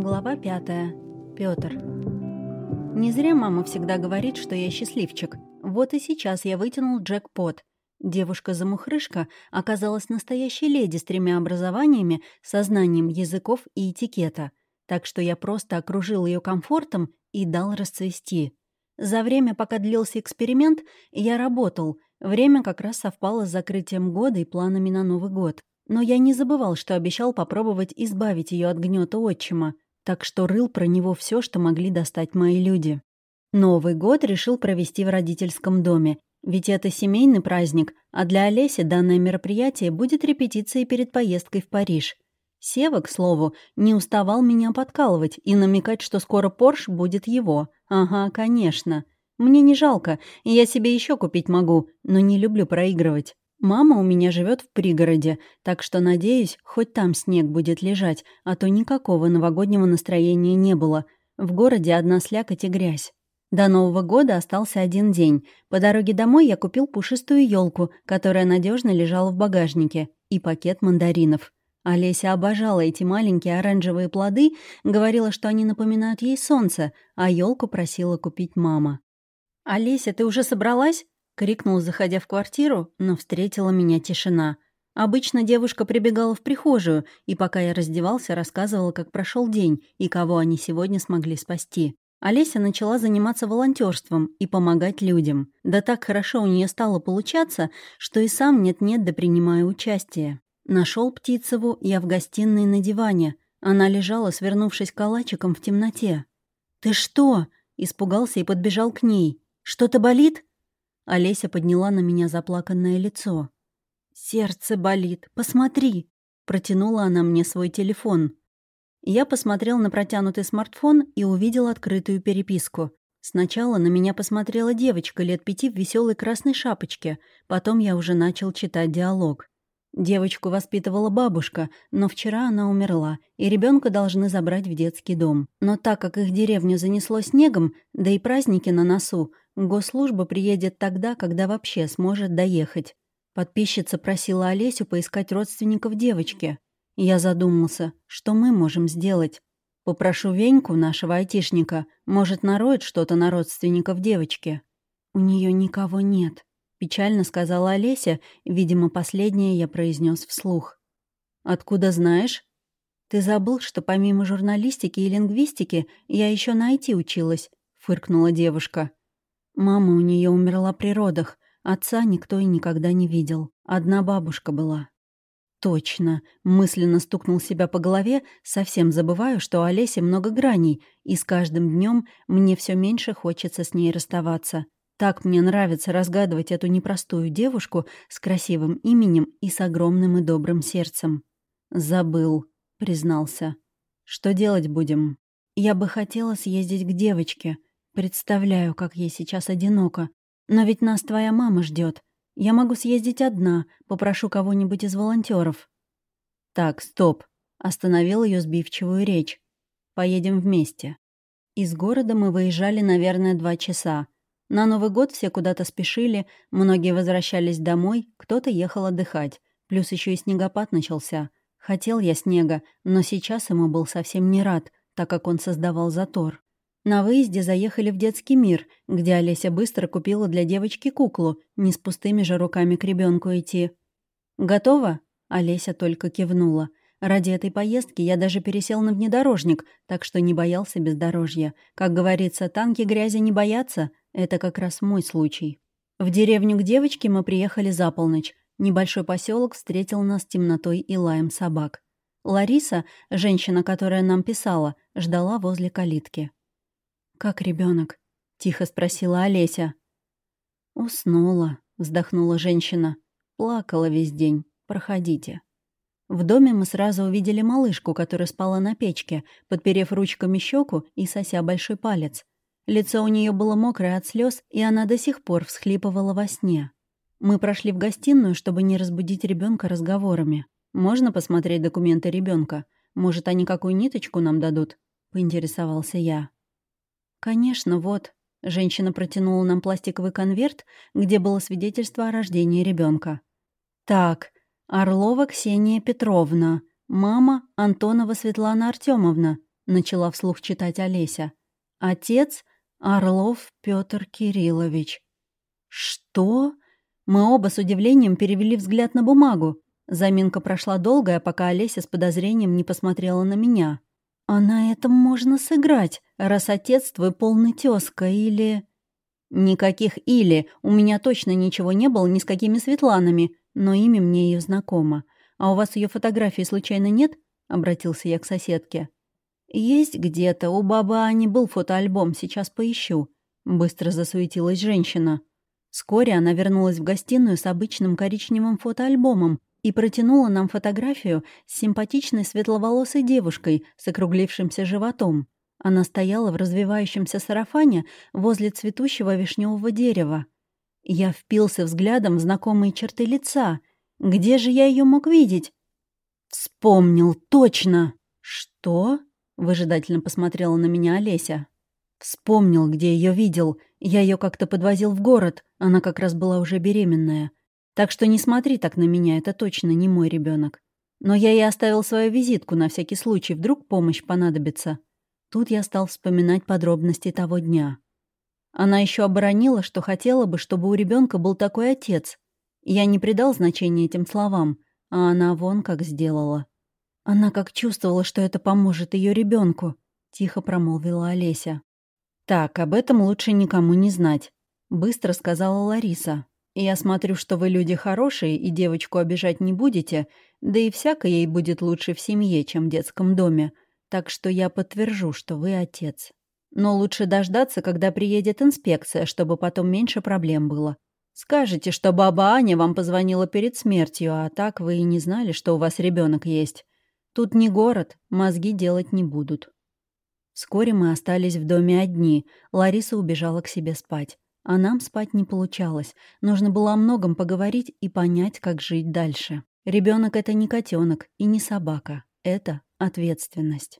Глава пятая. Пётр. Не зря мама всегда говорит, что я счастливчик. Вот и сейчас я вытянул джекпот. Девушка-замухрышка оказалась настоящей леди с тремя образованиями, сознанием языков и этикета. Так что я просто окружил ее комфортом и дал расцвести. За время, пока длился эксперимент, я работал. Время как раз совпало с закрытием года и планами на Новый год. Но я не забывал, что обещал попробовать избавить ее от гнета отчима, так что рыл про него все, что могли достать мои люди. Новый год решил провести в родительском доме, ведь это семейный праздник, а для Олеси данное мероприятие будет репетицией перед поездкой в Париж. Сева, к слову, не уставал меня подкалывать и намекать, что скоро Порш будет его. Ага, конечно. Мне не жалко, я себе еще купить могу, но не люблю проигрывать. Мама у меня живет в пригороде, так что, надеюсь, хоть там снег будет лежать, а то никакого новогоднего настроения не было. В городе одна слякоть и грязь. До Нового года остался один день. По дороге домой я купил пушистую елку, которая надежно лежала в багажнике, и пакет мандаринов. Олеся обожала эти маленькие оранжевые плоды, говорила, что они напоминают ей солнце, а елку просила купить мама. «Олеся, ты уже собралась?» Крикнул, заходя в квартиру, но встретила меня тишина. Обычно девушка прибегала в прихожую, и пока я раздевался, рассказывала, как прошел день и кого они сегодня смогли спасти. Олеся начала заниматься волонтерством и помогать людям. Да так хорошо у нее стало получаться, что и сам нет-нет да принимаю участие. Нашел Птицеву я в гостиной на диване. Она лежала, свернувшись калачиком в темноте. «Ты что?» — испугался и подбежал к ней. «Что-то болит?» Олеся подняла на меня заплаканное лицо. «Сердце болит, посмотри!» Протянула она мне свой телефон. Я посмотрел на протянутый смартфон и увидел открытую переписку. Сначала на меня посмотрела девочка лет пяти в веселой красной шапочке, потом я уже начал читать диалог. Девочку воспитывала бабушка, но вчера она умерла, и ребенка должны забрать в детский дом. Но так как их деревню занесло снегом, да и праздники на носу, Госслужба приедет тогда, когда вообще сможет доехать. Подписчица просила Олесю поискать родственников девочки. Я задумался, что мы можем сделать. Попрошу Веньку, нашего айтишника, может, нароет что-то на родственников девочки. У нее никого нет, печально сказала Олеся, видимо, последнее я произнес вслух. Откуда знаешь? Ты забыл, что помимо журналистики и лингвистики я еще на IT училась, фыркнула девушка. Мама у нее умерла при родах, отца никто и никогда не видел. Одна бабушка была. Точно, мысленно стукнул себя по голове, совсем забываю, что у Олеси много граней, и с каждым днем мне все меньше хочется с ней расставаться. Так мне нравится разгадывать эту непростую девушку с красивым именем и с огромным и добрым сердцем. «Забыл», — признался. «Что делать будем?» «Я бы хотела съездить к девочке», Представляю, как ей сейчас одиноко. Но ведь нас твоя мама ждет. Я могу съездить одна, попрошу кого-нибудь из волонтеров. Так, стоп. Остановил ее сбивчивую речь. Поедем вместе. Из города мы выезжали, наверное, два часа. На Новый год все куда-то спешили, многие возвращались домой, кто-то ехал отдыхать. Плюс еще и снегопад начался. Хотел я снега, но сейчас ему был совсем не рад, так как он создавал затор. На выезде заехали в детский мир, где Олеся быстро купила для девочки куклу, не с пустыми же руками к ребенку идти. «Готово?» — Олеся только кивнула. Ради этой поездки я даже пересел на внедорожник, так что не боялся бездорожья. Как говорится, танки грязи не боятся. Это как раз мой случай. В деревню к девочке мы приехали за полночь. Небольшой поселок встретил нас темнотой и лаем собак. Лариса, женщина, которая нам писала, ждала возле калитки. «Как ребенок? тихо спросила Олеся. «Уснула», — вздохнула женщина. «Плакала весь день. Проходите». В доме мы сразу увидели малышку, которая спала на печке, подперев ручками щеку и сося большой палец. Лицо у нее было мокрое от слез, и она до сих пор всхлипывала во сне. Мы прошли в гостиную, чтобы не разбудить ребенка разговорами. «Можно посмотреть документы ребенка? Может, они какую ниточку нам дадут?» — поинтересовался я. «Конечно, вот». Женщина протянула нам пластиковый конверт, где было свидетельство о рождении ребенка. «Так, Орлова Ксения Петровна, мама Антонова Светлана Артемовна. начала вслух читать Олеся. «Отец Орлов Петр Кириллович». «Что?» Мы оба с удивлением перевели взгляд на бумагу. Заминка прошла долгая, пока Олеся с подозрением не посмотрела на меня. «А на этом можно сыграть, раз отец твой полный тёзка или...» «Никаких «или». У меня точно ничего не было ни с какими Светланами, но имя мне ее знакомо. А у вас ее фотографии случайно нет?» — обратился я к соседке. «Есть где-то. У бабы Ани был фотоальбом. Сейчас поищу». Быстро засуетилась женщина. Вскоре она вернулась в гостиную с обычным коричневым фотоальбомом и протянула нам фотографию с симпатичной светловолосой девушкой с округлившимся животом. Она стояла в развивающемся сарафане возле цветущего вишневого дерева. Я впился взглядом в знакомые черты лица. Где же я ее мог видеть? Вспомнил, точно! Что? Выжидательно посмотрела на меня Олеся. Вспомнил, где ее видел. Я ее как-то подвозил в город. Она как раз была уже беременная. Так что не смотри так на меня, это точно не мой ребенок. Но я ей оставил свою визитку на всякий случай, вдруг помощь понадобится. Тут я стал вспоминать подробности того дня. Она еще оборонила, что хотела бы, чтобы у ребенка был такой отец. Я не придал значения этим словам, а она вон как сделала. Она как чувствовала, что это поможет ее ребенку, тихо промолвила Олеся. «Так, об этом лучше никому не знать», — быстро сказала Лариса. «Я смотрю, что вы люди хорошие и девочку обижать не будете, да и всяко ей будет лучше в семье, чем в детском доме, так что я подтвержу, что вы отец. Но лучше дождаться, когда приедет инспекция, чтобы потом меньше проблем было. Скажете, что баба Аня вам позвонила перед смертью, а так вы и не знали, что у вас ребенок есть. Тут не город, мозги делать не будут». Вскоре мы остались в доме одни. Лариса убежала к себе спать. А нам спать не получалось. Нужно было о многом поговорить и понять, как жить дальше. Ребенок это не котенок и не собака. Это ответственность.